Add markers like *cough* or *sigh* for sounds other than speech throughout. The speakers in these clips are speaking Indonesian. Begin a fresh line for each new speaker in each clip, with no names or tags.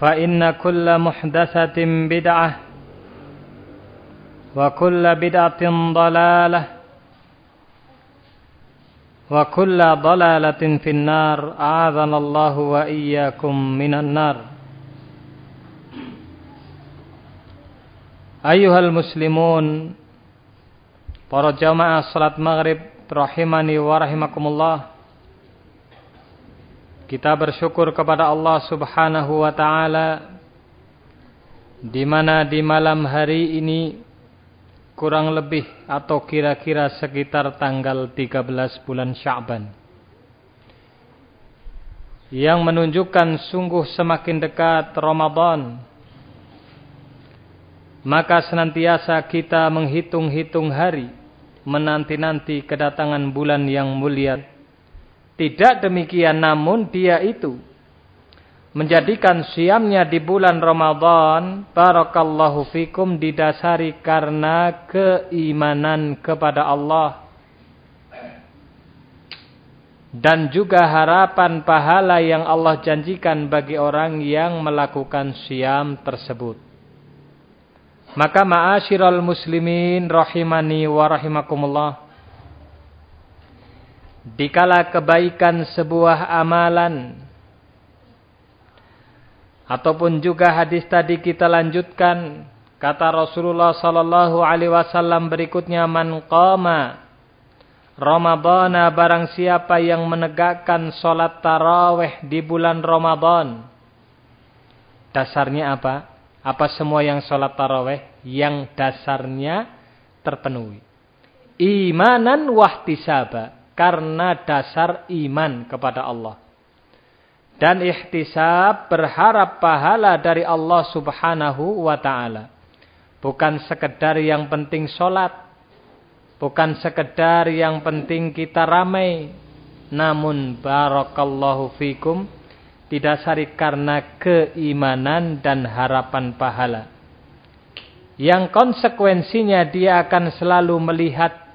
فإن كل محدثة بدعة وكل بدعة ضلالة وكل ضلالة في النار أعاذنا الله وإياكم من النار أيها المسلمون para jamaah salat maghrib rahimani wa rahimakumullah kita bersyukur kepada Allah Subhanahu wa taala di mana di malam hari ini kurang lebih atau kira-kira sekitar tanggal 13 bulan Sya'ban yang menunjukkan sungguh semakin dekat Ramadan. Maka senantiasa kita menghitung-hitung hari menanti-nanti kedatangan bulan yang mulia tidak demikian namun dia itu menjadikan siamnya di bulan Ramadan barakallahu fikum didasari karena keimanan kepada Allah dan juga harapan pahala yang Allah janjikan bagi orang yang melakukan siam tersebut. Maka ma'asyiral muslimin rahimani wa rahimakumullah dikala kebaikan sebuah amalan ataupun juga hadis tadi kita lanjutkan kata Rasulullah sallallahu alaihi wasallam berikutnya man qama Ramadana barang siapa yang menegakkan salat tarawih di bulan Ramadan dasarnya apa? Apa semua yang salat tarawih? Yang dasarnya terpenuhi. Imanan wahtisaba karena dasar iman kepada Allah. Dan ihtisab berharap pahala dari Allah subhanahu wa ta'ala. Bukan sekedar yang penting sholat. Bukan sekedar yang penting kita ramai. Namun barakallahu fikum. Didasari karena keimanan dan harapan pahala. Yang konsekuensinya dia akan selalu melihat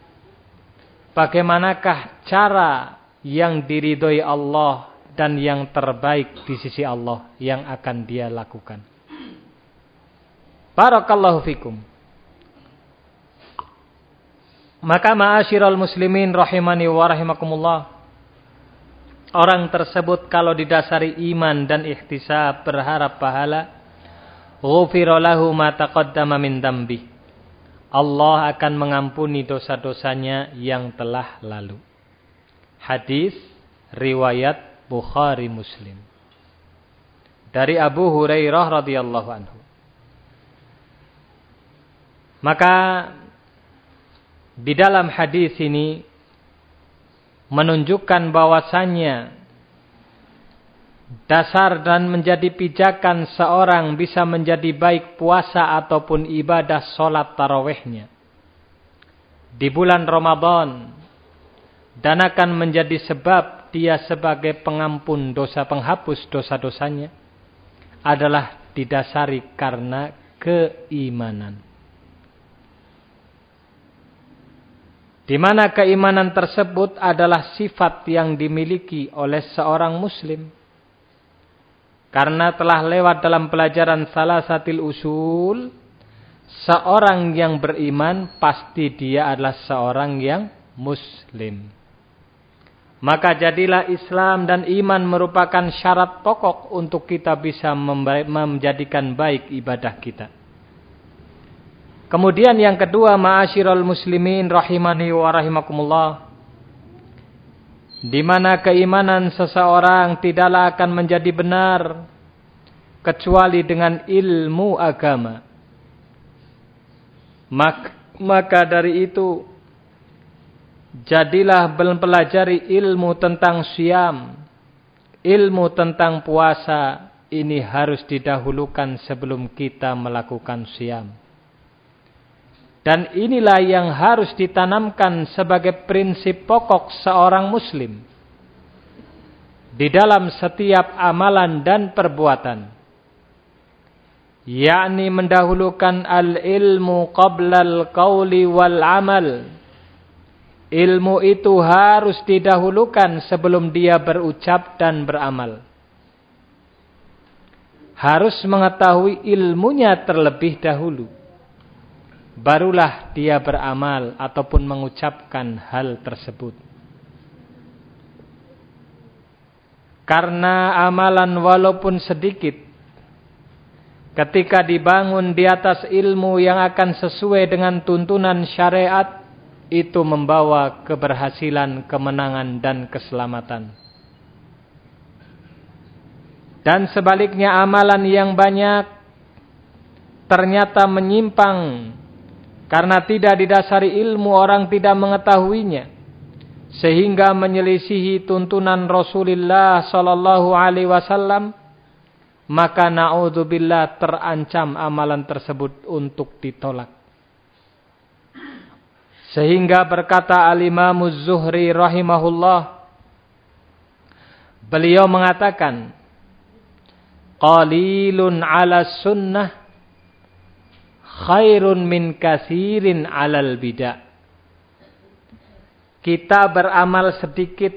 bagaimanakah cara yang diridhoi Allah dan yang terbaik di sisi Allah yang akan dia lakukan. Barakallahu fikum. Maka ma'asyiral muslimin rahimani wa rahimakumullah. Orang tersebut kalau didasari iman dan ihtisab berharap pahala. Ghufira lahu ma taqaddama min dambi. Allah akan mengampuni dosa-dosanya yang telah lalu. Hadis riwayat Bukhari Muslim. Dari Abu Hurairah radhiyallahu anhu. Maka di dalam hadis ini menunjukkan bahwasannya dasar dan menjadi pijakan seorang bisa menjadi baik puasa ataupun ibadah solat tarawehnya. Di bulan Ramadan dan akan menjadi sebab dia sebagai pengampun dosa penghapus dosa-dosanya adalah didasari karena keimanan. Di mana keimanan tersebut adalah sifat yang dimiliki oleh seorang muslim. Karena telah lewat dalam pelajaran salah satu usul, seorang yang beriman pasti dia adalah seorang yang muslim. Maka jadilah Islam dan iman merupakan syarat pokok untuk kita bisa menjadikan baik ibadah kita. Kemudian yang kedua, ma'asyiral muslimin rahimani wa rahimakumullah. Di mana keimanan seseorang tidaklah akan menjadi benar kecuali dengan ilmu agama. Maka dari itu jadilah mempelajari ilmu tentang siam, ilmu tentang puasa ini harus didahulukan sebelum kita melakukan siam. Dan inilah yang harus ditanamkan sebagai prinsip pokok seorang muslim. Di dalam setiap amalan dan perbuatan. Yakni mendahulukan al-ilmu qabla al-qawli wal-amal. Ilmu itu harus didahulukan sebelum dia berucap dan beramal. Harus mengetahui ilmunya terlebih dahulu barulah dia beramal ataupun mengucapkan hal tersebut. Karena amalan walaupun sedikit, ketika dibangun di atas ilmu yang akan sesuai dengan tuntunan syariat, itu membawa keberhasilan, kemenangan, dan keselamatan. Dan sebaliknya amalan yang banyak ternyata menyimpang karena tidak didasari ilmu orang tidak mengetahuinya. Sehingga menyelisihi tuntunan Rasulullah sallallahu alaihi wasallam maka naudzubillah terancam amalan tersebut untuk ditolak. Sehingga berkata Al-Imam Zuhri rahimahullah beliau mengatakan qalilun ala sunnah khairun min kasirin alal bidah. Kita beramal sedikit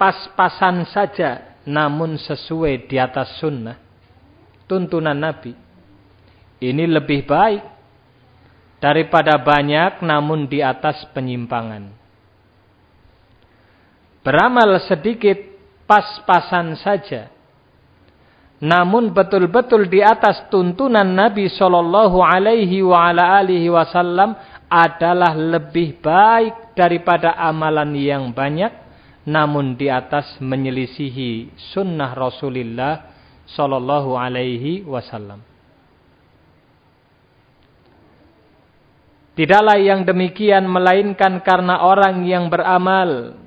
pas-pasan saja namun sesuai di atas sunnah. Tuntunan Nabi. Ini lebih baik daripada banyak namun di atas penyimpangan. Beramal sedikit pas-pasan saja namun betul-betul di atas tuntunan Nabi Shallallahu Alaihi Wasallam adalah lebih baik daripada amalan yang banyak, namun di atas menyelisihi sunnah Rasulullah Shallallahu Alaihi Wasallam. Tidaklah yang demikian melainkan karena orang yang beramal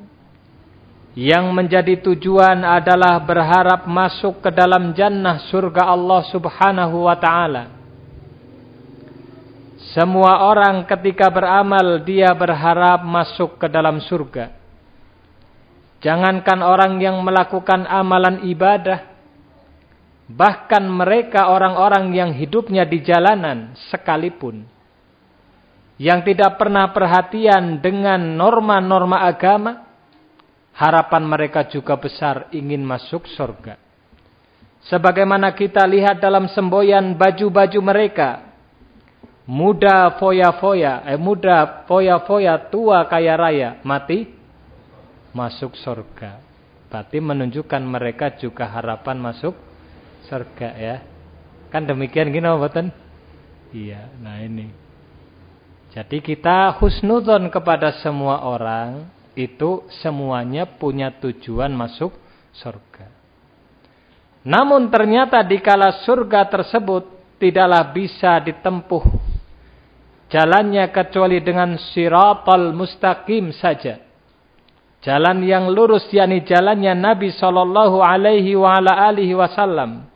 yang menjadi tujuan adalah berharap masuk ke dalam jannah surga Allah subhanahu wa ta'ala. Semua orang ketika beramal dia berharap masuk ke dalam surga. Jangankan orang yang melakukan amalan ibadah. Bahkan mereka orang-orang yang hidupnya di jalanan sekalipun. Yang tidak pernah perhatian dengan norma-norma agama harapan mereka juga besar ingin masuk surga. Sebagaimana kita lihat dalam semboyan baju-baju mereka. muda foya-foya, eh muda foya-foya, tua kaya raya, mati masuk surga. Berarti menunjukkan mereka juga harapan masuk surga ya. Kan demikian gini betul? Iya, nah ini. Jadi kita husnudon kepada semua orang itu semuanya punya tujuan masuk surga. Namun ternyata di kala surga tersebut tidaklah bisa ditempuh jalannya kecuali dengan siratal mustaqim saja. Jalan yang lurus yakni jalannya Nabi sallallahu alaihi wa ala alihi wasallam.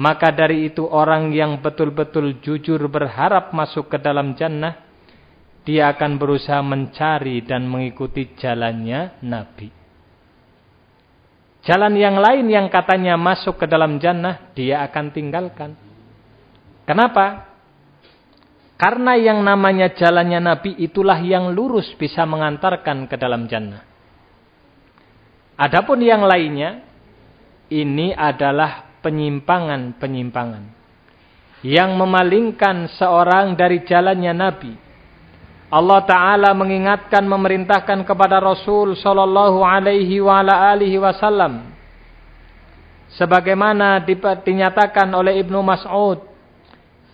Maka dari itu orang yang betul-betul jujur berharap masuk ke dalam jannah dia akan berusaha mencari dan mengikuti jalannya Nabi. Jalan yang lain yang katanya masuk ke dalam jannah dia akan tinggalkan. Kenapa? Karena yang namanya jalannya Nabi itulah yang lurus bisa mengantarkan ke dalam jannah. Adapun yang lainnya, ini adalah penyimpangan-penyimpangan. Yang memalingkan seorang dari jalannya Nabi. Allah Ta'ala mengingatkan, memerintahkan kepada Rasul Sallallahu Alaihi wa alihi Wasallam. Sebagaimana dinyatakan oleh Ibnu Mas'ud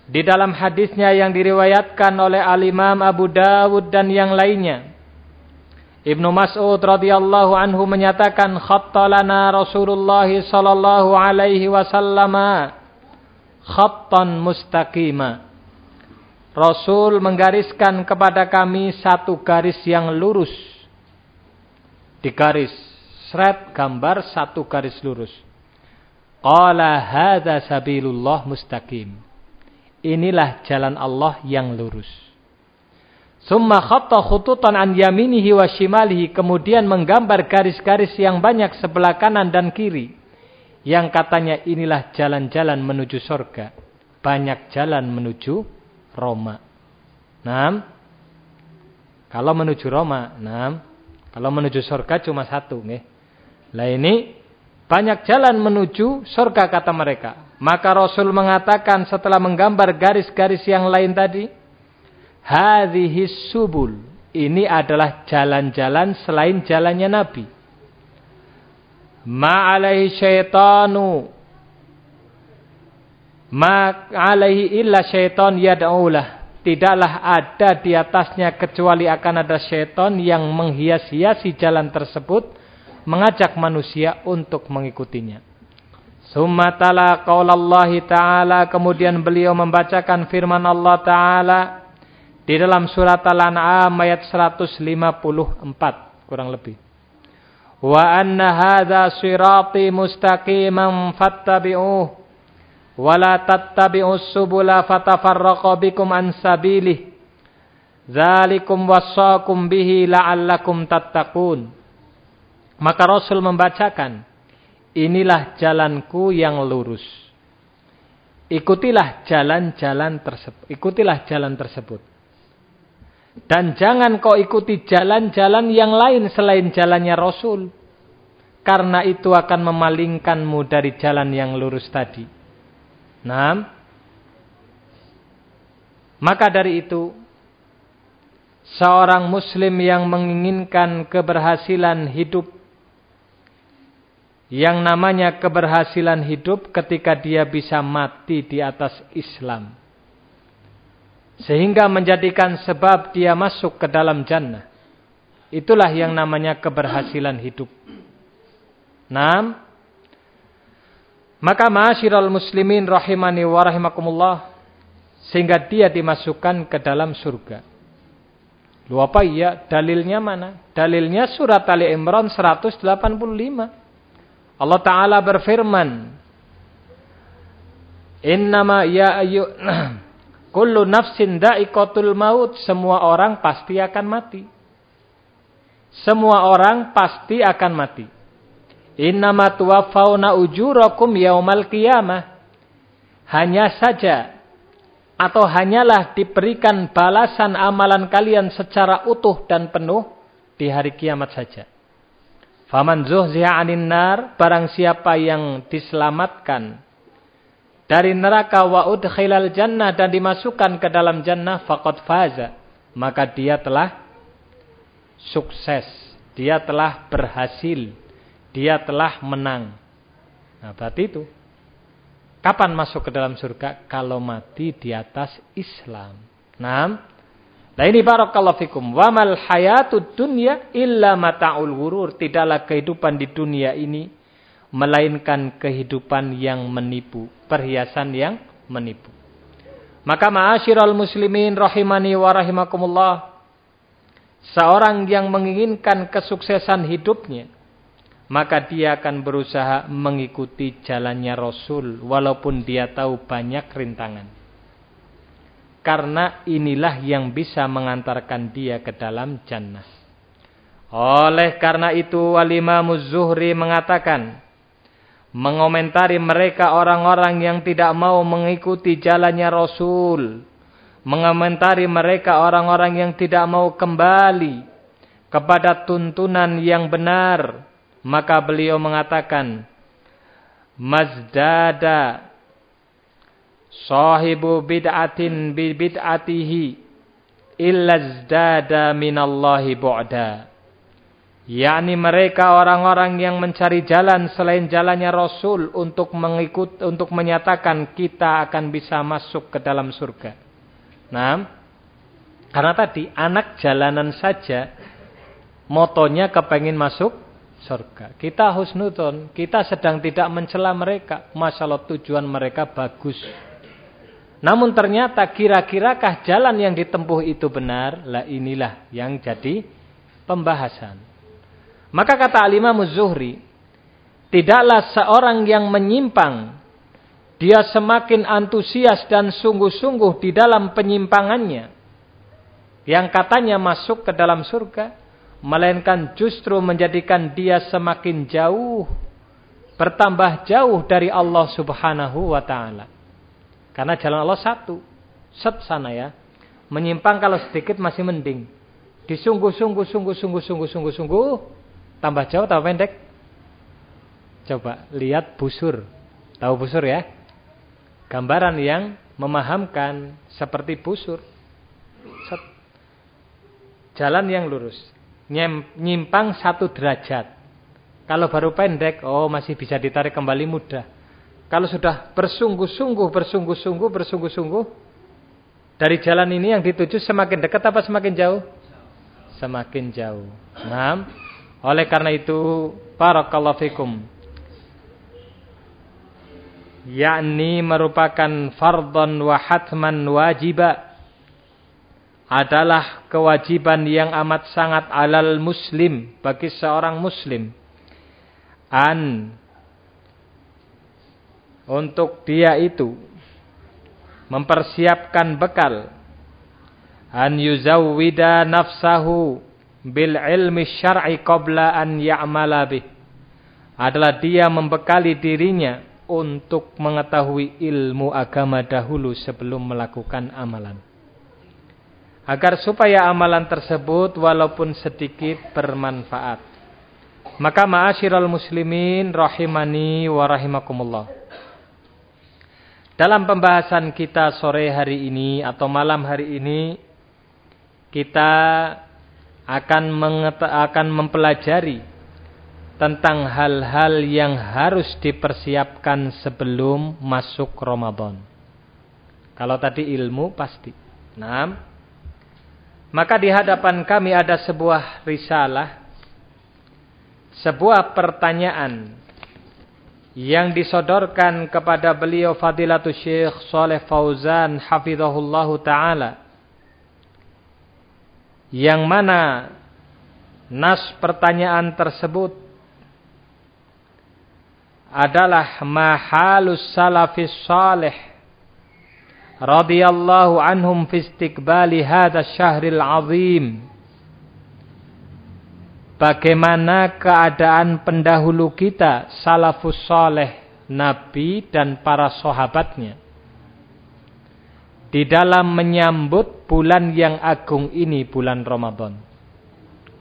di dalam hadisnya yang diriwayatkan oleh Al-Imam Abu Dawud dan yang lainnya. Ibnu Mas'ud radhiyallahu anhu menyatakan khattalana Rasulullah sallallahu alaihi wasallam khattan mustaqima. Rasul menggariskan kepada kami satu garis yang lurus. Di garis seret gambar satu garis lurus. Qala hadza sabilullah mustaqim. Inilah jalan Allah yang lurus. Summa khatta khututan an yaminihi wa shimalihi. Kemudian menggambar garis-garis yang banyak sebelah kanan dan kiri. Yang katanya inilah jalan-jalan menuju sorga. Banyak jalan menuju Roma. Nah, kalau menuju Roma, nah, kalau menuju sorga cuma satu. Nih. Lah ini banyak jalan menuju surga kata mereka. Maka Rasul mengatakan setelah menggambar garis-garis yang lain tadi. Hadihis subul. Ini adalah jalan-jalan selain jalannya Nabi. Ma'alaihi syaitanu. Ma'alaihi illa syaitan yad'ulah. Tidaklah ada di atasnya kecuali akan ada syaitan yang menghias-hiasi jalan tersebut mengajak manusia untuk mengikutinya. Summatala qaulallahi ta'ala kemudian beliau membacakan firman Allah ta'ala di dalam surat Al-An'am ayat 154 kurang lebih. Wa anna hadza sirati mustaqiman fattabi'uh wa la tattabi'us subula fatafarraqa bikum an sabilih. Dzalikum wasaqum bihi la'allakum tattaqun. Maka Rasul membacakan, inilah jalanku yang lurus. Ikutilah jalan-jalan tersebut. Ikutilah jalan tersebut. Dan jangan kau ikuti jalan-jalan yang lain selain jalannya Rasul. Karena itu akan memalingkanmu dari jalan yang lurus tadi. Nah, maka dari itu, seorang muslim yang menginginkan keberhasilan hidup yang namanya keberhasilan hidup ketika dia bisa mati di atas Islam. Sehingga menjadikan sebab dia masuk ke dalam jannah. Itulah yang namanya keberhasilan hidup. Nam, maka ma'asyiral muslimin rahimani wa rahimakumullah sehingga dia dimasukkan ke dalam surga. Lu apa iya? Dalilnya mana? Dalilnya surat Ali Imran 185. Allah Ta'ala berfirman. Innama ya ayu *clears throat* kullu nafsin da'ikotul maut. Semua orang pasti akan mati. Semua orang pasti akan mati. Innama tuwaffawna ujurakum yaumal qiyamah. Hanya saja atau hanyalah diberikan balasan amalan kalian secara utuh dan penuh di hari kiamat saja. Faman zuhziha anin nar, barang siapa yang diselamatkan dari neraka wa udkhilal jannah dan dimasukkan ke dalam jannah faqad faza maka dia telah sukses dia telah berhasil dia telah menang nah berarti itu kapan masuk ke dalam surga kalau mati di atas Islam nah Nah ini barakallahu fikum. Wa mal hayatud dunya illa mata'ul ghurur. Tidaklah kehidupan di dunia ini melainkan kehidupan yang menipu, perhiasan yang menipu. Maka ma'asyiral muslimin rahimani wa rahimakumullah. Seorang yang menginginkan kesuksesan hidupnya, maka dia akan berusaha mengikuti jalannya Rasul walaupun dia tahu banyak rintangan. Karena inilah yang bisa mengantarkan dia ke dalam jannah. Oleh karena itu Imam Zuhri mengatakan mengomentari mereka orang-orang yang tidak mau mengikuti jalannya Rasul, mengomentari mereka orang-orang yang tidak mau kembali kepada tuntunan yang benar, maka beliau mengatakan mazdada sahibu bid'atin bi bid'atihi illazdada minallahi bu'da. yakni mereka orang-orang yang mencari jalan selain jalannya Rasul untuk mengikut untuk menyatakan kita akan bisa masuk ke dalam surga. Nah, karena tadi anak jalanan saja motonya kepengen masuk surga. Kita husnudon, kita sedang tidak mencela mereka. Masalah tujuan mereka bagus. Namun ternyata kira-kirakah jalan yang ditempuh itu benar? Lah inilah yang jadi pembahasan. Maka kata Alimah Zuhri, tidaklah seorang yang menyimpang, dia semakin antusias dan sungguh-sungguh di dalam penyimpangannya. Yang katanya masuk ke dalam surga, melainkan justru menjadikan dia semakin jauh, bertambah jauh dari Allah subhanahu wa ta'ala. Karena jalan Allah satu. Set sana ya. Menyimpang kalau sedikit masih mending. Disungguh-sungguh, sungguh-sungguh, sungguh-sungguh, sungguh. Tambah jauh, tambah pendek. Coba lihat busur. Tahu busur ya? Gambaran yang memahamkan seperti busur. Set. Jalan yang lurus. Nyimpang satu derajat. Kalau baru pendek, oh masih bisa ditarik kembali mudah. Kalau sudah bersungguh-sungguh, bersungguh-sungguh, bersungguh-sungguh. Dari jalan ini yang dituju semakin dekat apa semakin jauh? Semakin jauh. Nah, oleh karena itu, barakallahu fikum. Yakni merupakan fardhan wa hatman wajibah adalah kewajiban yang amat sangat alal muslim bagi seorang muslim. An untuk dia itu mempersiapkan bekal. An yuzawwida nafsahu bil ilmi syar'i qabla an ya'mala bih. Adalah dia membekali dirinya untuk mengetahui ilmu agama dahulu sebelum melakukan amalan agar supaya amalan tersebut walaupun sedikit bermanfaat maka ma'asyiral muslimin rahimani wa rahimakumullah dalam pembahasan kita sore hari ini atau malam hari ini kita akan akan mempelajari tentang hal-hal yang harus dipersiapkan sebelum masuk Ramadan. Kalau tadi ilmu pasti. Nah, maka di hadapan kami ada sebuah risalah, sebuah pertanyaan yang disodorkan kepada beliau Fadilatul Syekh Saleh Fauzan hafizahullahu taala. Yang mana nas pertanyaan tersebut adalah mahalus salafis salih radhiyallahu anhum fi istiqbali hadha syahril azim Bagaimana keadaan pendahulu kita, salafus soleh, Nabi dan para sahabatnya. Di dalam menyambut bulan yang agung ini, bulan Ramadan.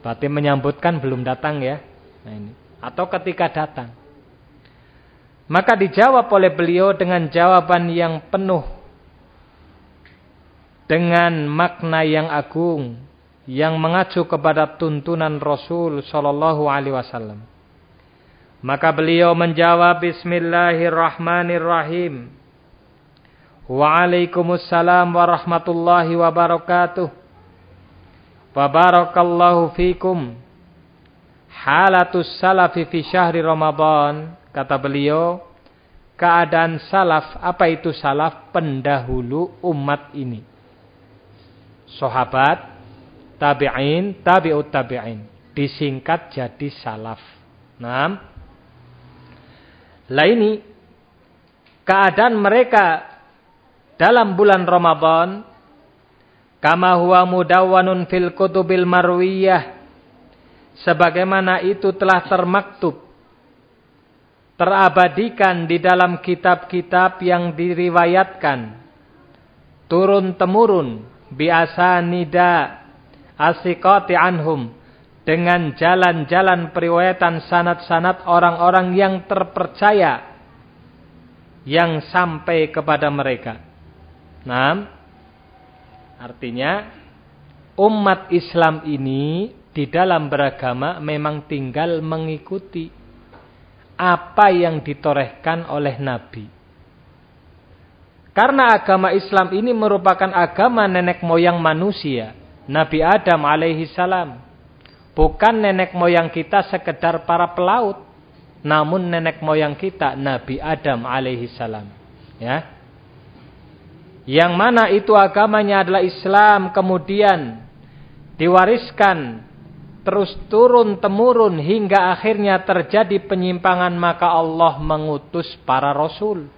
Berarti menyambutkan belum datang ya. Nah ini. Atau ketika datang. Maka dijawab oleh beliau dengan jawaban yang penuh dengan makna yang agung yang mengacu kepada tuntunan Rasul sallallahu alaihi wasallam. Maka beliau menjawab Bismillahirrahmanirrahim. Waalaikumsalam warahmatullahi wabarakatuh. Wa barakallahu fikum. Halatus salafi fi syahri Ramadan. Kata beliau. Keadaan salaf. Apa itu salaf? Pendahulu umat ini. Sahabat. Tabi'in. Tabi'ut tabi'in. Disingkat jadi salaf. Nah. Lah ini keadaan mereka dalam bulan Ramadan kama huwa mudawwanun fil kutubil marwiyah sebagaimana itu telah termaktub terabadikan di dalam kitab-kitab yang diriwayatkan turun temurun biasa nida asikati anhum dengan jalan-jalan periwayatan sanat-sanat orang-orang yang terpercaya yang sampai kepada mereka. Nah, artinya umat Islam ini di dalam beragama memang tinggal mengikuti apa yang ditorehkan oleh Nabi. Karena agama Islam ini merupakan agama nenek moyang manusia, Nabi Adam alaihi salam. Bukan nenek moyang kita sekedar para pelaut. Namun nenek moyang kita Nabi Adam alaihi salam. Ya. Yang mana itu agamanya adalah Islam kemudian diwariskan terus turun temurun hingga akhirnya terjadi penyimpangan maka Allah mengutus para rasul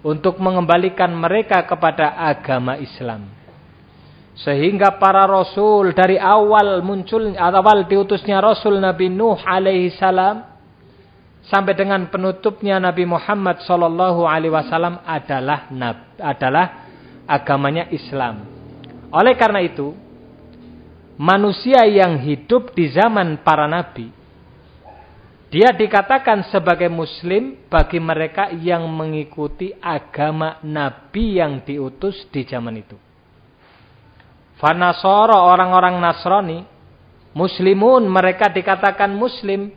untuk mengembalikan mereka kepada agama Islam. Sehingga para rasul dari awal muncul awal diutusnya Rasul Nabi Nuh alaihi salam sampai dengan penutupnya Nabi Muhammad sallallahu alaihi wasallam adalah adalah agamanya Islam. Oleh karena itu, manusia yang hidup di zaman para nabi dia dikatakan sebagai muslim bagi mereka yang mengikuti agama nabi yang diutus di zaman itu. Fanasoro orang-orang Nasrani, muslimun mereka dikatakan muslim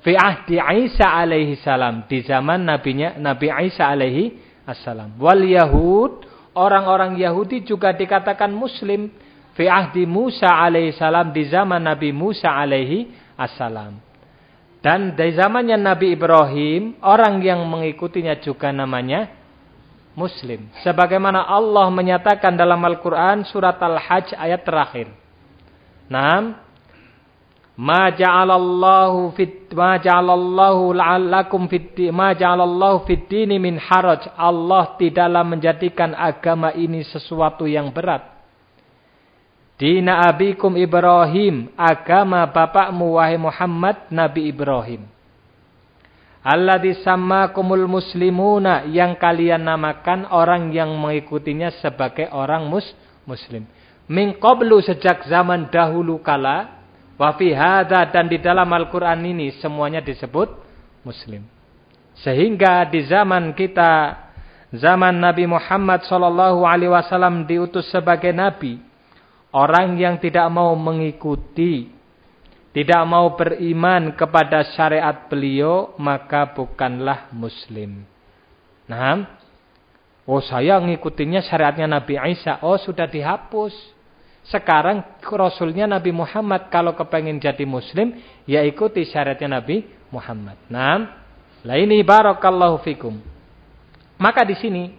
fi ahdi Isa alaihi salam di zaman nabinya Nabi Isa alaihi assalam. Wal Yahud orang-orang Yahudi juga dikatakan muslim fi ahdi Musa alaihi salam di zaman Nabi Musa alaihi assalam. Dan di zamannya Nabi Ibrahim orang yang mengikutinya juga namanya Muslim. Sebagaimana Allah menyatakan dalam Al-Quran surat Al-Hajj ayat terakhir. Naam. Ma ja'alallahu fit ma ja'alallahu fit ma ja'alallahu fit dini min haraj. Allah tidaklah menjadikan agama ini sesuatu yang berat. Dina abikum Ibrahim, agama bapakmu wahai Muhammad Nabi Ibrahim. Allah kumul muslimuna yang kalian namakan orang yang mengikutinya sebagai orang mus muslim. Min qablu sejak zaman dahulu kala wa fi hadza dan di dalam Al-Qur'an ini semuanya disebut muslim. Sehingga di zaman kita zaman Nabi Muhammad sallallahu alaihi wasallam diutus sebagai nabi, orang yang tidak mau mengikuti tidak mau beriman kepada syariat beliau, maka bukanlah muslim. Nah, oh saya ngikutinnya syariatnya Nabi Isa, oh sudah dihapus. Sekarang Rasulnya Nabi Muhammad, kalau kepengen jadi muslim, ya ikuti syariatnya Nabi Muhammad. Nah, lah ini barakallahu fikum. Maka di sini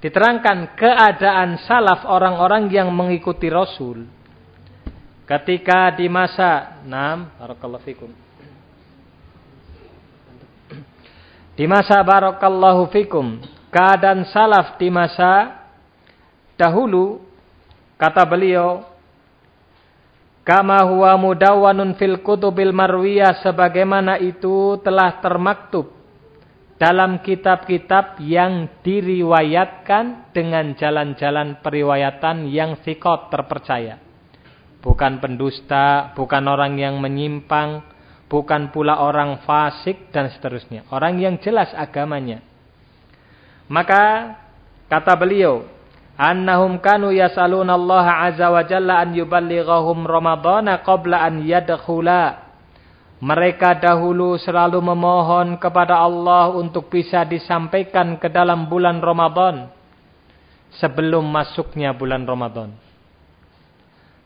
diterangkan keadaan salaf orang-orang yang mengikuti Rasul Ketika di masa Nam, barakallahu fikum. Di masa barakallahu fikum, keadaan salaf di masa dahulu kata beliau kama huwa mudawwanun fil kutubil marwiyah sebagaimana itu telah termaktub dalam kitab-kitab yang diriwayatkan dengan jalan-jalan periwayatan yang sikot terpercaya bukan pendusta, bukan orang yang menyimpang, bukan pula orang fasik dan seterusnya. Orang yang jelas agamanya. Maka kata beliau, annahum kanu yas'aluna Allah azza wa an yuballighahum ramadhana qabla an yadkhula. Mereka dahulu selalu memohon kepada Allah untuk bisa disampaikan ke dalam bulan Ramadan sebelum masuknya bulan Ramadan.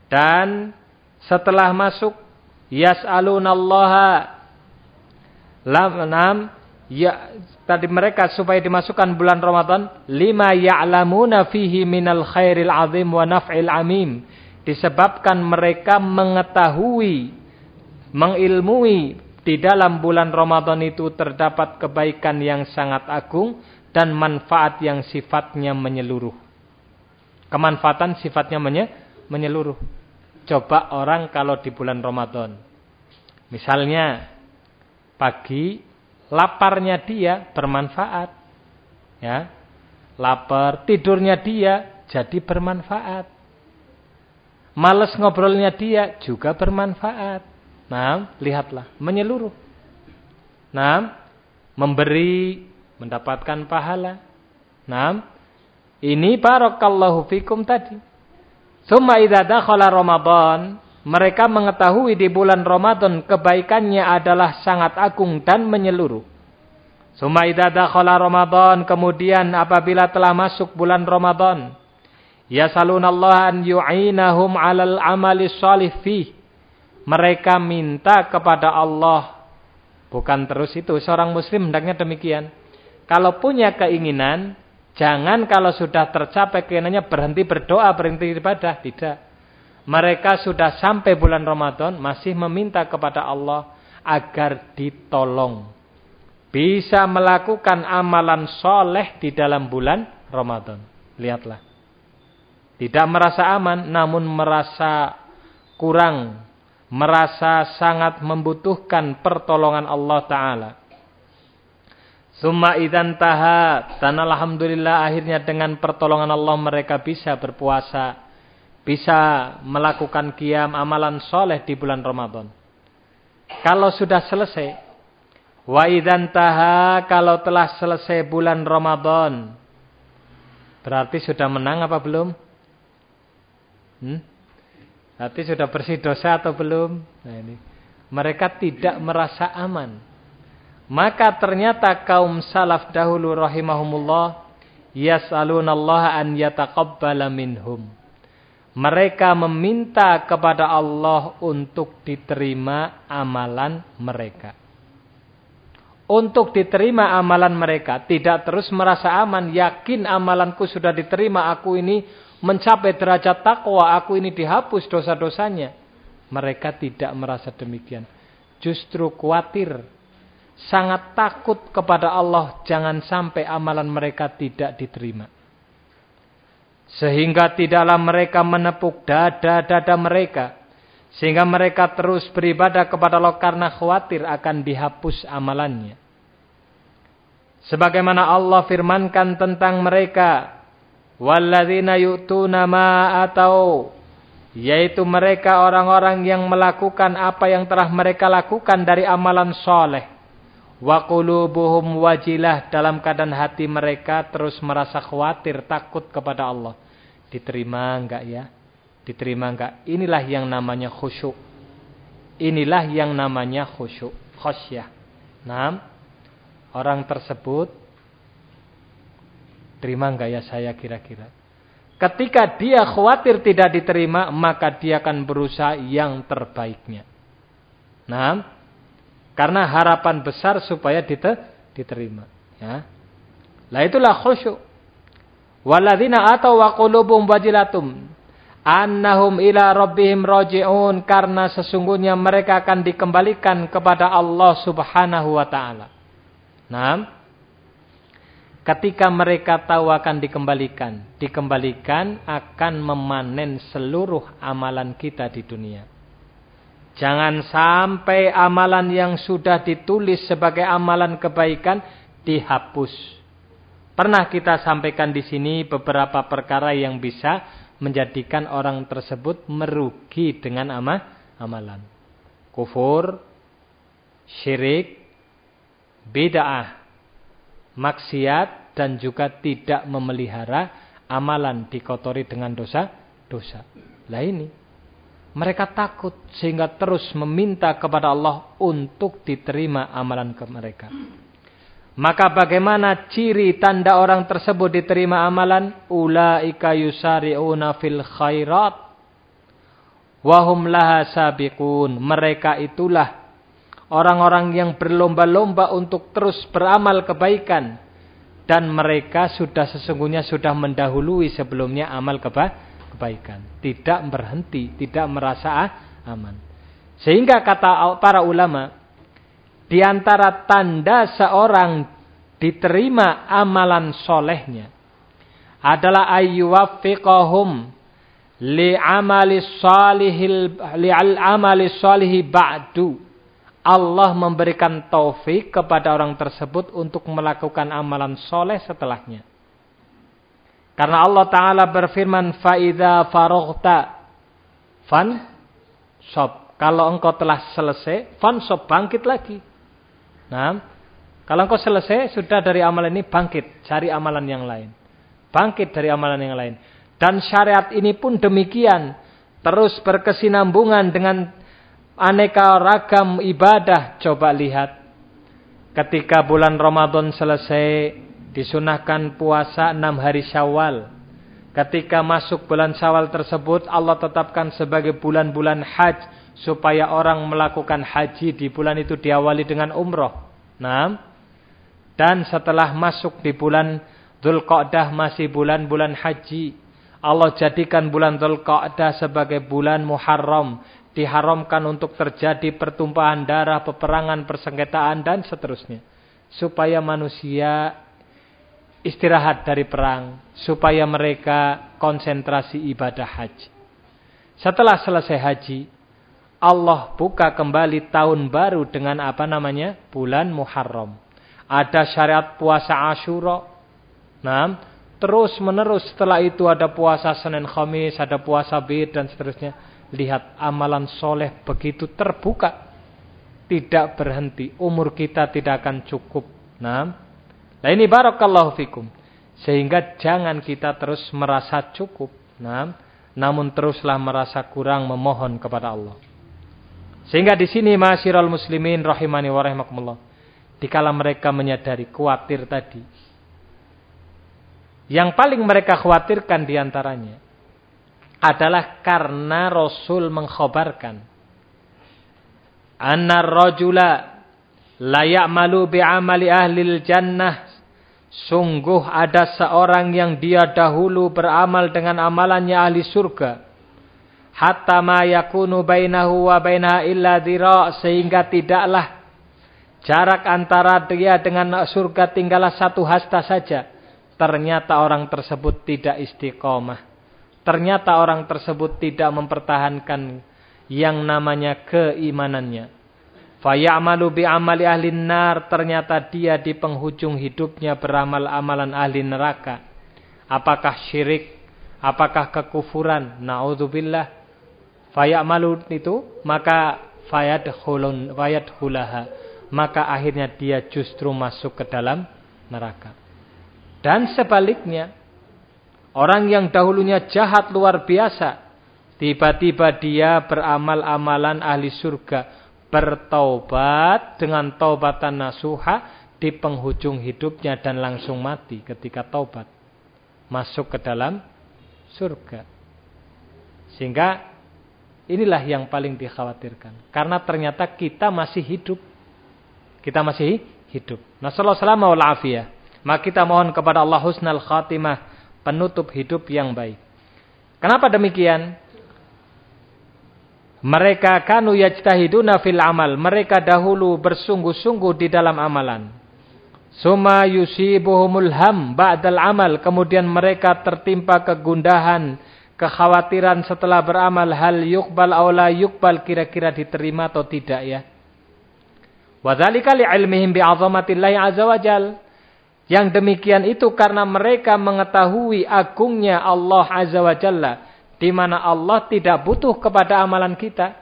Dan setelah masuk yas'alunallaha lam ya tadi mereka supaya dimasukkan bulan Ramadan lima ya'lamuna fihi minal khairil azim wa naf'il amim disebabkan mereka mengetahui mengilmui di dalam bulan Ramadan itu terdapat kebaikan yang sangat agung dan manfaat yang sifatnya menyeluruh kemanfaatan sifatnya menyeluruh coba orang kalau di bulan Ramadan. Misalnya pagi laparnya dia bermanfaat. Ya. Lapar, tidurnya dia jadi bermanfaat. Males ngobrolnya dia juga bermanfaat. Nah, lihatlah, menyeluruh. Nah, memberi mendapatkan pahala. Nah, ini barakallahu fikum tadi. Summa idza dakhala Ramadan, mereka mengetahui di bulan Ramadan kebaikannya adalah sangat agung dan menyeluruh. Summa idza dakhala Ramadan, kemudian apabila telah masuk bulan Ramadan, yasalunallah an yu'inahum 'alal amali shalih fi. Mereka minta kepada Allah bukan terus itu seorang muslim hendaknya demikian. Kalau punya keinginan Jangan kalau sudah tercapai keinginannya berhenti berdoa, berhenti ibadah. Tidak. Mereka sudah sampai bulan Ramadan masih meminta kepada Allah agar ditolong. Bisa melakukan amalan soleh di dalam bulan Ramadan. Lihatlah. Tidak merasa aman namun merasa kurang. Merasa sangat membutuhkan pertolongan Allah Ta'ala. Summa idan taha dan alhamdulillah akhirnya dengan pertolongan Allah mereka bisa berpuasa, bisa melakukan kiam amalan soleh di bulan Ramadan. Kalau sudah selesai, wa idan taha kalau telah selesai bulan Ramadan, berarti sudah menang apa belum? Hmm? Berarti sudah bersih dosa atau belum? Nah ini. Mereka tidak merasa aman maka ternyata kaum salaf dahulu rahimahumullah yas'alunallaha an yataqabbala minhum. Mereka meminta kepada Allah untuk diterima amalan mereka. Untuk diterima amalan mereka. Tidak terus merasa aman. Yakin amalanku sudah diterima. Aku ini mencapai derajat takwa. Aku ini dihapus dosa-dosanya. Mereka tidak merasa demikian. Justru khawatir sangat takut kepada Allah jangan sampai amalan mereka tidak diterima. Sehingga tidaklah mereka menepuk dada-dada mereka. Sehingga mereka terus beribadah kepada Allah karena khawatir akan dihapus amalannya. Sebagaimana Allah firmankan tentang mereka. Walladzina yu'tuna ma atau yaitu mereka orang-orang yang melakukan apa yang telah mereka lakukan dari amalan soleh Wa qulubuhum wajilah dalam keadaan hati mereka terus merasa khawatir, takut kepada Allah. Diterima enggak ya? Diterima enggak? Inilah yang namanya khusyuk. Inilah yang namanya khusyuk, khosyah. Nah, orang tersebut terima enggak ya saya kira-kira? Ketika dia khawatir tidak diterima, maka dia akan berusaha yang terbaiknya. Nah, karena harapan besar supaya diterima. Ya. Lah itulah khusyuk. Walladzina atau wa qulubuhum wajilatum annahum ila rabbihim raji'un karena sesungguhnya mereka akan dikembalikan kepada Allah Subhanahu wa taala. Nah, ketika mereka tahu akan dikembalikan, dikembalikan akan memanen seluruh amalan kita di dunia. Jangan sampai amalan yang sudah ditulis sebagai amalan kebaikan dihapus. Pernah kita sampaikan di sini beberapa perkara yang bisa menjadikan orang tersebut merugi dengan ama amalan. Kufur, syirik, bid'ah, maksiat dan juga tidak memelihara amalan dikotori dengan dosa-dosa. Lah ini mereka takut sehingga terus meminta kepada Allah untuk diterima amalan ke mereka. Maka bagaimana ciri tanda orang tersebut diterima amalan? Ulaika yusari'una fil khairat. Wahum laha sabiqun. Mereka itulah orang-orang yang berlomba-lomba untuk terus beramal kebaikan. Dan mereka sudah sesungguhnya sudah mendahului sebelumnya amal keba kebaikan. Tidak berhenti tidak merasa ah, aman. Sehingga kata para ulama di antara tanda seorang diterima amalan solehnya adalah ayyuwaffiqahum li li al amali salihi ba'du Allah memberikan taufik kepada orang tersebut untuk melakukan amalan soleh setelahnya. Karena Allah Ta'ala berfirman, Fa'idha faroghta fan sob. Kalau engkau telah selesai, fan sob, bangkit lagi. Nah, kalau engkau selesai, sudah dari amalan ini bangkit. Cari amalan yang lain. Bangkit dari amalan yang lain. Dan syariat ini pun demikian. Terus berkesinambungan dengan aneka ragam ibadah. Coba lihat. Ketika bulan Ramadan selesai, disunahkan puasa enam hari syawal. Ketika masuk bulan syawal tersebut, Allah tetapkan sebagai bulan-bulan haj. Supaya orang melakukan haji di bulan itu diawali dengan umroh. Nah, dan setelah masuk di bulan Dhul Qa'dah masih bulan-bulan haji. Allah jadikan bulan Dhul Qa'dah sebagai bulan Muharram diharamkan untuk terjadi pertumpahan darah, peperangan, persengketaan dan seterusnya. Supaya manusia istirahat dari perang, supaya mereka konsentrasi ibadah haji. Setelah selesai haji, Allah buka kembali tahun baru dengan apa namanya? Bulan Muharram. Ada syariat puasa Ashura. Nah, terus menerus setelah itu ada puasa Senin Khamis, ada puasa Bid dan seterusnya Lihat amalan soleh begitu terbuka. Tidak berhenti. Umur kita tidak akan cukup. Nah, nah ini barakallahu fikum. Sehingga jangan kita terus merasa cukup. Nah, namun teruslah merasa kurang memohon kepada Allah. Sehingga di sini masyiral muslimin rahimani wa rahimakumullah. Dikala mereka menyadari khawatir tadi. Yang paling mereka khawatirkan di antaranya adalah karena Rasul mengkhabarkan anna rajula la ya'malu bi'amali ahli jannah. Sungguh ada seorang yang dia dahulu beramal dengan amalannya ahli surga hatta ma yakunu bainahu wa bainaha illa dhira sehingga tidaklah jarak antara dia dengan surga tinggallah satu hasta saja. Ternyata orang tersebut tidak istiqomah ternyata orang tersebut tidak mempertahankan yang namanya keimanannya. Fayamalu bi amali ahli nar ternyata dia di penghujung hidupnya beramal amalan ahli neraka. Apakah syirik? Apakah kekufuran? Naudzubillah. Fayamalu itu maka fayadkhulun fayadkhulaha. Maka akhirnya dia justru masuk ke dalam neraka. Dan sebaliknya, Orang yang dahulunya jahat luar biasa. Tiba-tiba dia beramal amalan ahli surga. Bertaubat dengan taubatan nasuha di penghujung hidupnya dan langsung mati ketika taubat. Masuk ke dalam surga. Sehingga inilah yang paling dikhawatirkan. Karena ternyata kita masih hidup. Kita masih hidup. Nasallahu salamah wal afiyah. Maka kita mohon kepada Allah husnal khatimah penutup hidup yang baik. Kenapa demikian? Mereka kanu yajtahiduna fil amal. Mereka dahulu bersungguh-sungguh di dalam amalan. Suma yusibuhumul ham ba'dal amal. Kemudian mereka tertimpa kegundahan, kekhawatiran setelah beramal. Hal yukbal awla yukbal kira-kira diterima atau tidak ya. Wadhalika li'ilmihim bi'azamatillahi azza wa jal. Yang demikian itu karena mereka mengetahui agungnya Allah Azza wa Jalla. Di mana Allah tidak butuh kepada amalan kita.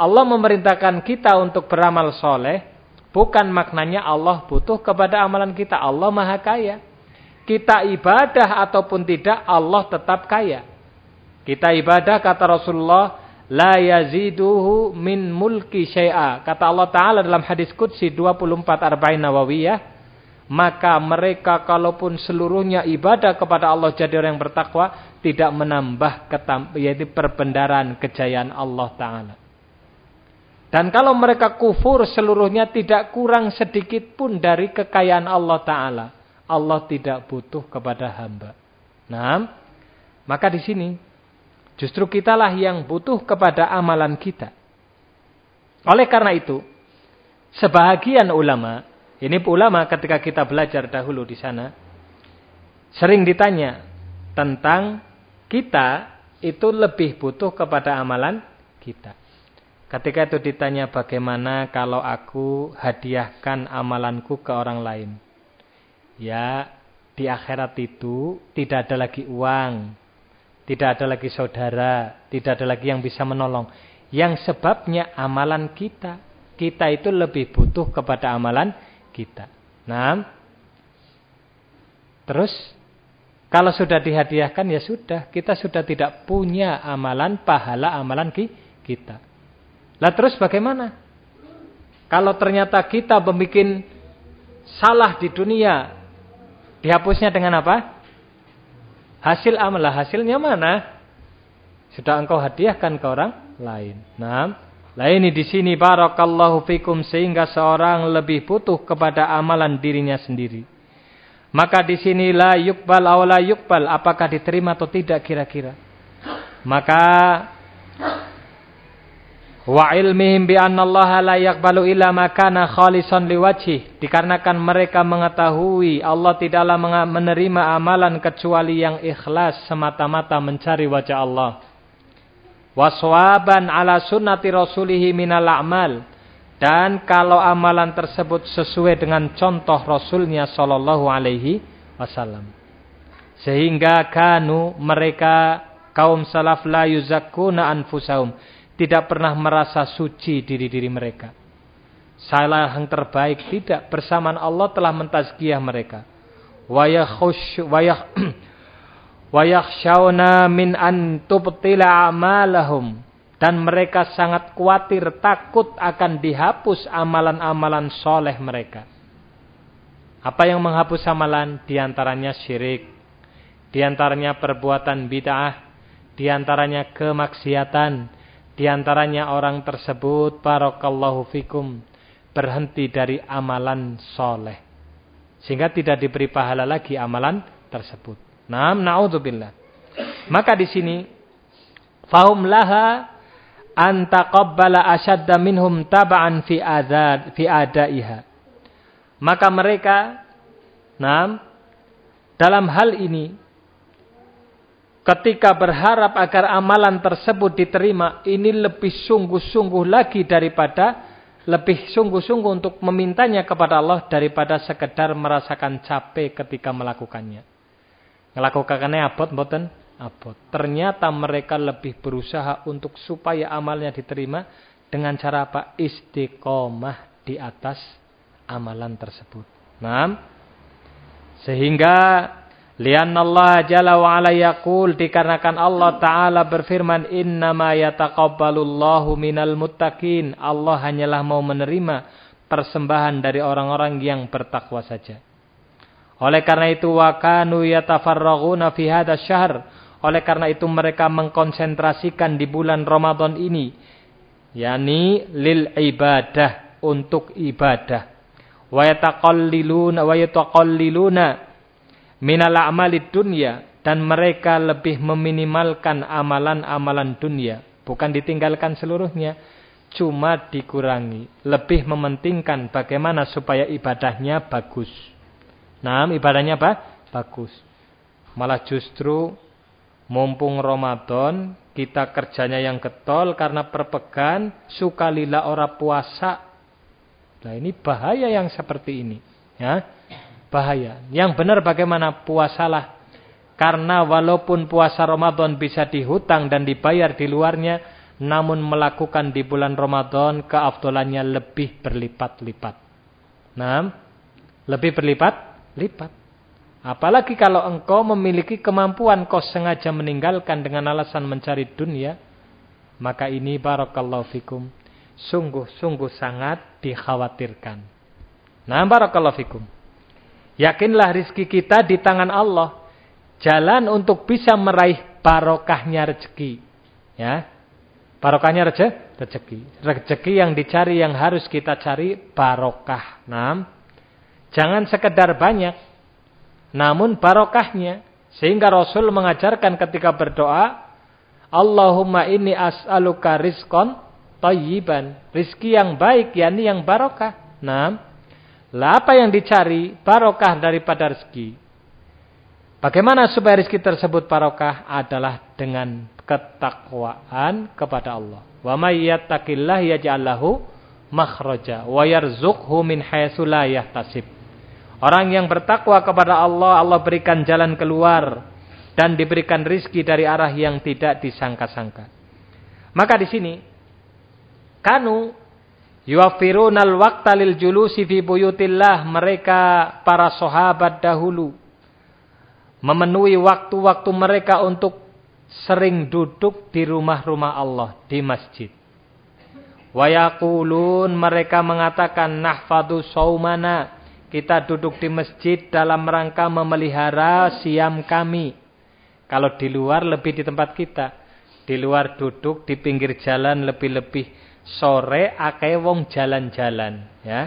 Allah memerintahkan kita untuk beramal soleh. Bukan maknanya Allah butuh kepada amalan kita. Allah maha kaya. Kita ibadah ataupun tidak, Allah tetap kaya. Kita ibadah, kata Rasulullah, La yaziduhu min mulki syai'a. Kata Allah Ta'ala dalam hadis Qudsi 24 Arba'in Nawawiyah. Maka mereka kalaupun seluruhnya ibadah kepada Allah jadi orang yang bertakwa. Tidak menambah ketam, yaitu perbendaran kejayaan Allah Ta'ala. Dan kalau mereka kufur seluruhnya tidak kurang sedikit pun dari kekayaan Allah Ta'ala. Allah tidak butuh kepada hamba. Nah, maka di sini justru kitalah yang butuh kepada amalan kita. Oleh karena itu, sebahagian ulama, ini ulama ketika kita belajar dahulu di sana, sering ditanya tentang kita itu lebih butuh kepada amalan kita. Ketika itu ditanya bagaimana kalau aku hadiahkan amalanku ke orang lain. Ya, di akhirat itu tidak ada lagi uang. Tidak ada lagi saudara. Tidak ada lagi yang bisa menolong. Yang sebabnya amalan kita. Kita itu lebih butuh kepada amalan kita. Nah, terus kalau sudah dihadiahkan ya sudah. Kita sudah tidak punya amalan pahala amalan kita. Lah terus bagaimana? Kalau ternyata kita membuat salah di dunia, dihapusnya dengan apa? Hasil amalah hasilnya mana? Sudah engkau hadiahkan ke orang lain. Nah, lah ini di sini barakallahu fikum sehingga seorang lebih butuh kepada amalan dirinya sendiri. Maka di sini la yukbal aw la yukbal apakah diterima atau tidak kira-kira. Maka Wa ilmihim bi annallaha la yaqbalu illa ma kana khalisan liwajhi. Dikarenakan mereka mengetahui Allah tidaklah menerima amalan kecuali yang ikhlas semata-mata mencari wajah Allah. Waswaban ala sunnati rasulihi minal a'mal. Dan kalau amalan tersebut sesuai dengan contoh Rasulnya Sallallahu Alaihi Wasallam. Sehingga kanu mereka kaum salaf la yuzakkuna anfusahum tidak pernah merasa suci diri-diri mereka. Salah yang terbaik tidak bersamaan Allah telah mentazkiyah mereka. Wayakhshawna min an tubtila amalahum dan mereka sangat khawatir takut akan dihapus amalan-amalan soleh mereka. Apa yang menghapus amalan? Di antaranya syirik, di antaranya perbuatan bid'ah, di antaranya kemaksiatan, di antaranya orang tersebut barakallahu fikum berhenti dari amalan soleh. Sehingga tidak diberi pahala lagi amalan tersebut. Naam naudzubillah. Maka di sini fahum laha an taqabbala ashadda minhum taba'an fi adad fi adaiha. Maka mereka naam dalam hal ini ketika berharap agar amalan tersebut diterima, ini lebih sungguh-sungguh lagi daripada lebih sungguh-sungguh untuk memintanya kepada Allah daripada sekedar merasakan capek ketika melakukannya. Melakukannya abot mboten? Abot. Ternyata mereka lebih berusaha untuk supaya amalnya diterima dengan cara apa? Istiqomah di atas amalan tersebut. Nah, sehingga Lian Allah Jalla wa ala yaqul dikarenakan Allah Ta'ala berfirman innama yataqabbalullahu minal muttaqin. Allah hanyalah mau menerima persembahan dari orang-orang yang bertakwa saja. Oleh karena itu wa kanu yatafarraghuna fi hadzal syahr. Oleh karena itu mereka mengkonsentrasikan di bulan Ramadan ini yakni lil ibadah untuk ibadah. Wa yataqalliluna wa yataqalliluna minal a'malid dunya dan mereka lebih meminimalkan amalan-amalan dunia, bukan ditinggalkan seluruhnya, cuma dikurangi, lebih mementingkan bagaimana supaya ibadahnya bagus. Nah, ibadahnya apa? Bagus. Malah justru mumpung Ramadan, kita kerjanya yang getol karena perpegan, suka lila ora puasa. Nah, ini bahaya yang seperti ini, ya bahaya. Yang benar bagaimana puasalah. Karena walaupun puasa Ramadan bisa dihutang dan dibayar di luarnya, namun melakukan di bulan Ramadan keafdolannya lebih berlipat-lipat. Nah, lebih berlipat-lipat. Apalagi kalau engkau memiliki kemampuan kau sengaja meninggalkan dengan alasan mencari dunia, maka ini barakallahu fikum sungguh-sungguh sangat dikhawatirkan. Nah, barakallahu fikum. Yakinlah rizki kita di tangan Allah. Jalan untuk bisa meraih barokahnya rezeki. Ya. Barokahnya rezeki, rezeki. Rezeki yang dicari yang harus kita cari barokah. Nah, jangan sekedar banyak, namun barokahnya. Sehingga Rasul mengajarkan ketika berdoa, Allahumma inni as'aluka rizqan tayyiban. Rizki yang baik, yakni yang barokah. Nah, lah apa yang dicari? Barokah daripada rezeki. Bagaimana supaya rizki tersebut barokah? Adalah dengan ketakwaan kepada Allah. Wa may yattaqillah yaj'al lahu makhraja wa yarzuqhu min haitsu la yahtasib. Orang yang bertakwa kepada Allah, Allah berikan jalan keluar dan diberikan rizki dari arah yang tidak disangka-sangka. Maka di sini kanu yuwafirunal waqta lil julusi fi buyutillah mereka para sahabat dahulu memenuhi waktu-waktu mereka untuk sering duduk di rumah-rumah Allah di masjid. Wayakulun mereka mengatakan nahfadu saumana kita duduk di masjid dalam rangka memelihara siam kami. Kalau di luar lebih di tempat kita. Di luar duduk di pinggir jalan lebih-lebih sore akeh wong jalan-jalan, ya.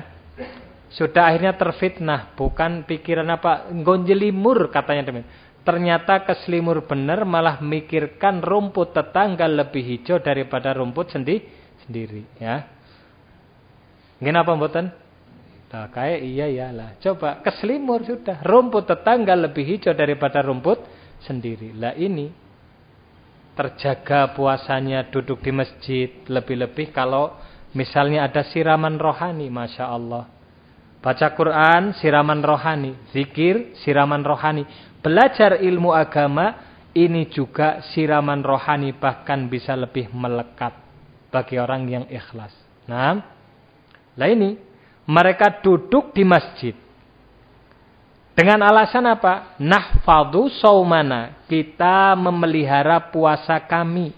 Sudah akhirnya terfitnah, bukan pikiran apa, gonjelimur katanya demikian. Ternyata keselimur benar malah mikirkan rumput tetangga lebih hijau daripada rumput sendi sendiri, ya. Kenapa mboten? Nah, kayak iya ya lah. Coba keselimur sudah. Rumput tetangga lebih hijau daripada rumput sendiri. Lah ini terjaga puasanya duduk di masjid. Lebih-lebih kalau misalnya ada siraman rohani. Masya Allah. Baca Quran, siraman rohani. Zikir, siraman rohani. Belajar ilmu agama, ini juga siraman rohani. Bahkan bisa lebih melekat bagi orang yang ikhlas. Nah, lah ini mereka duduk di masjid. Dengan alasan apa? Nahfadu saumana. Kita memelihara puasa kami.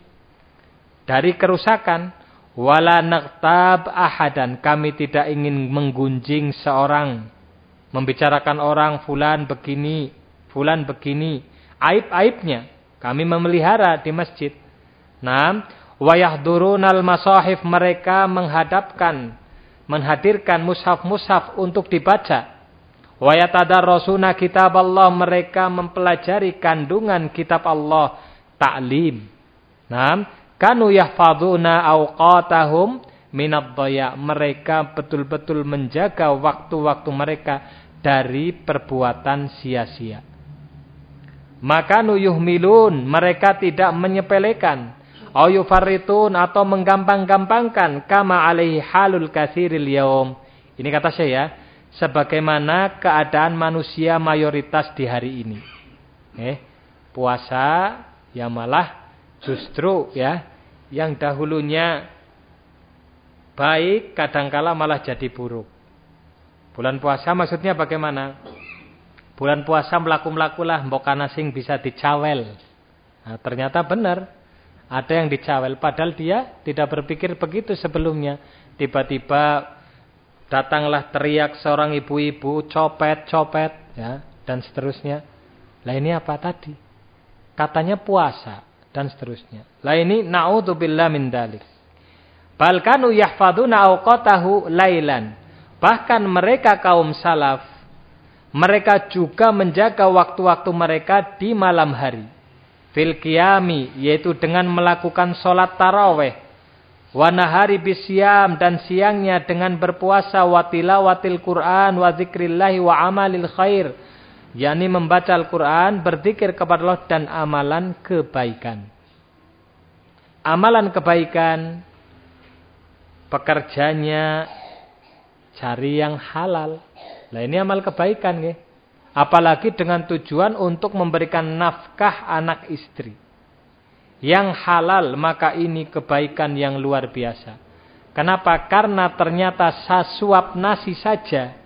Dari kerusakan. Wala naqtab ahadan. Kami tidak ingin menggunjing seorang. Membicarakan orang fulan begini. Fulan begini. Aib-aibnya. Kami memelihara di masjid. Nah, wayahdurunal masahif mereka menghadapkan menghadirkan mushaf-mushaf untuk dibaca. Wa yatadarrasuna kitab Allah mereka mempelajari kandungan kitab Allah taklim. Naam, kanu yahfadzuna awqatahum minad dhaya. Mereka betul-betul menjaga waktu-waktu mereka dari perbuatan sia-sia. Maka nuyuhmilun mereka tidak menyepelekan Au yufarritun atau menggampang-gampangkan kama alaihi halul katsiril yaum. Ini kata saya, sebagaimana keadaan manusia mayoritas di hari ini. Eh, puasa ya malah justru ya yang dahulunya baik kadangkala malah jadi buruk. Bulan puasa maksudnya bagaimana? Bulan puasa melaku-melakulah mbokana sing bisa dicawel. Nah, ternyata benar ada yang dicawel padahal dia tidak berpikir begitu sebelumnya. Tiba-tiba datanglah teriak seorang ibu-ibu copet-copet ya dan seterusnya. Lah ini apa tadi? Katanya puasa dan seterusnya. Lah ini naudzubillah min dalik. Bal kanu yahfaduna awqatahu lailan. Bahkan mereka kaum salaf mereka juga menjaga waktu-waktu mereka di malam hari fil qiyami yaitu dengan melakukan sholat taraweh. Wanahari bisyam dan siangnya dengan berpuasa watilawatil Quran wa zikrillahi wa amalil khair. Yakni membaca Al-Quran berzikir kepada Allah dan amalan kebaikan. Amalan kebaikan pekerjanya cari yang halal. Lah ini amal kebaikan ya Apalagi dengan tujuan untuk memberikan nafkah anak istri. Yang halal maka ini kebaikan yang luar biasa. Kenapa? Karena ternyata sasuap nasi saja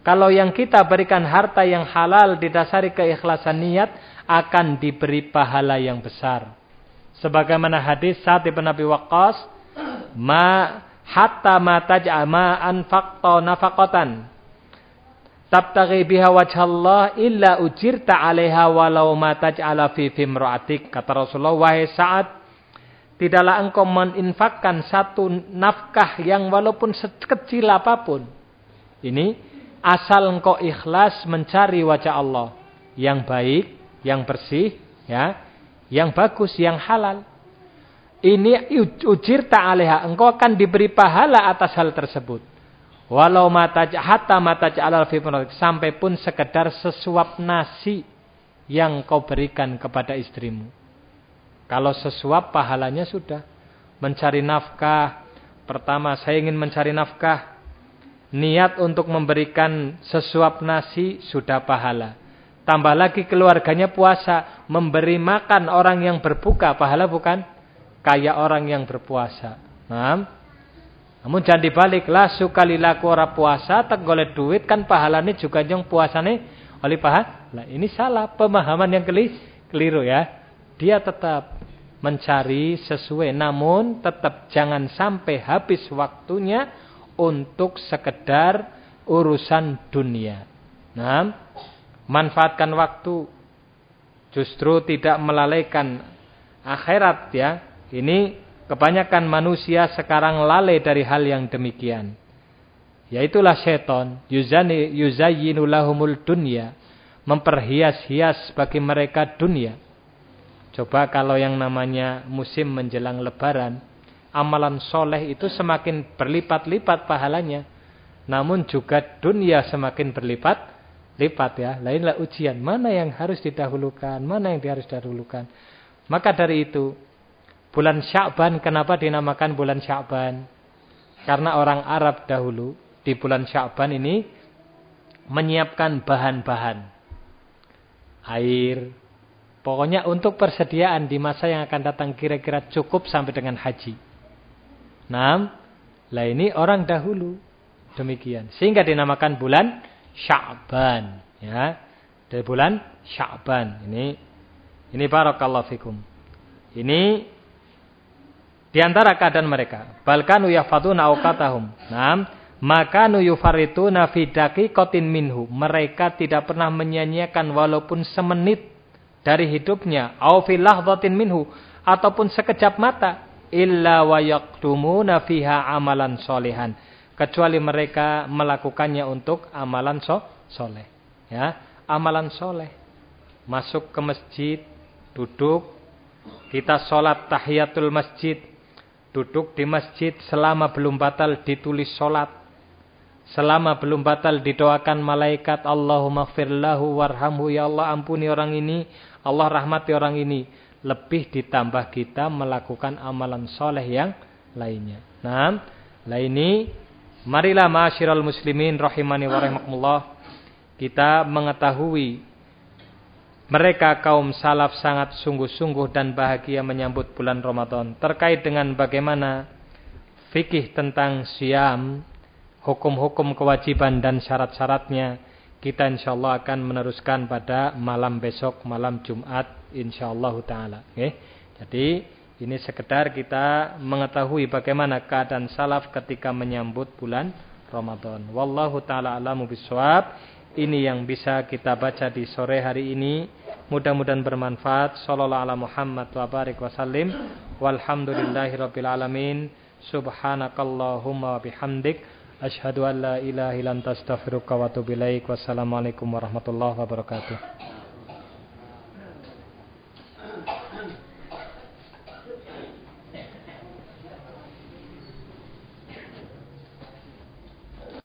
Kalau yang kita berikan harta yang halal didasari keikhlasan niat akan diberi pahala yang besar. Sebagaimana hadis saat ibn Abi Waqqas, ma hatta ma taj'a ma anfaqta nafaqatan tabtaghi biha wajhallah illa ujirta 'alaiha walau ma taj'ala fi fimra'atik. Kata Rasulullah, wahai saat tidaklah engkau meninfakkan satu nafkah yang walaupun sekecil apa pun. Ini asal engkau ikhlas mencari wajah Allah yang baik, yang bersih, ya, yang bagus, yang halal. Ini ujir ta'aleha. Engkau akan diberi pahala atas hal tersebut. Walau mata hatta mata alal sampai pun sekedar sesuap nasi yang kau berikan kepada istrimu. Kalau sesuap pahalanya sudah mencari nafkah. Pertama saya ingin mencari nafkah. Niat untuk memberikan sesuap nasi sudah pahala. Tambah lagi keluarganya puasa, memberi makan orang yang berbuka, pahala bukan? Kayak orang yang berpuasa. Nah, namun jangan dibalik lah sukalilaku ora puasa tak golek duit kan pahalanya juga yang puasane oleh. Lah ini salah pemahaman yang keliru ya. Dia tetap mencari sesuai namun tetap jangan sampai habis waktunya untuk sekedar urusan dunia. Nah, manfaatkan waktu justru tidak melalaikan akhirat ya. Ini Kebanyakan manusia sekarang lalai dari hal yang demikian. Yaitulah seton. Yuzayyinu lahumul dunya. Memperhias-hias bagi mereka dunia. Coba kalau yang namanya musim menjelang lebaran. Amalan soleh itu semakin berlipat-lipat pahalanya. Namun juga dunia semakin berlipat lipat ya. Lainlah ujian. Mana yang harus didahulukan, mana yang harus didahulukan. Maka dari itu, Bulan Sya'ban kenapa dinamakan bulan Sya'ban? Karena orang Arab dahulu di bulan Sya'ban ini menyiapkan bahan-bahan. Air. Pokoknya untuk persediaan di masa yang akan datang kira-kira cukup sampai dengan haji. Nah, lah ini orang dahulu demikian. Sehingga dinamakan bulan Sya'ban. Ya, dari bulan Sya'ban. Ini ini barakallahu fikum. Ini di antara keadaan mereka, balkanu yafatuna awqatahum. Naam, maka yufarituna fi daqiqatin minhu. Mereka tidak pernah menyanyiakan walaupun semenit dari hidupnya, au fi minhu ataupun sekejap mata illa wa yaqdumuna fiha amalan solehan. Kecuali mereka melakukannya untuk amalan so soleh. Ya, amalan soleh. Masuk ke masjid, duduk, kita sholat tahiyatul masjid, Duduk di masjid selama belum batal ditulis solat. Selama belum batal didoakan malaikat. Allahumma gfirlahu warhamhu. Ya Allah ampuni orang ini. Allah rahmati orang ini. Lebih ditambah kita melakukan amalan soleh yang lainnya. Nah, lah ini. Marilah ma'asyiral muslimin rahimani wa rahimakumullah. Kita mengetahui mereka kaum salaf sangat sungguh-sungguh dan bahagia menyambut bulan Ramadan. Terkait dengan bagaimana fikih tentang siam, hukum-hukum kewajiban dan syarat-syaratnya, kita insyaAllah akan meneruskan pada malam besok, malam Jumat insyaAllah ta'ala. Okay? Jadi ini sekedar kita mengetahui bagaimana keadaan salaf ketika menyambut bulan Ramadan. Wallahu ta'ala alamu biswab. Ini yang bisa kita baca di sore hari ini. Mudah-mudahan bermanfaat. Sallallahu ala Muhammad wa barik wa sallim. Walhamdulillahi rabbil alamin. Subhanakallahumma wa bihamdik. Ashhadu an la ilaha illa anta astaghfiruka wa atubu. Wassalamualaikum warahmatullahi wabarakatuh.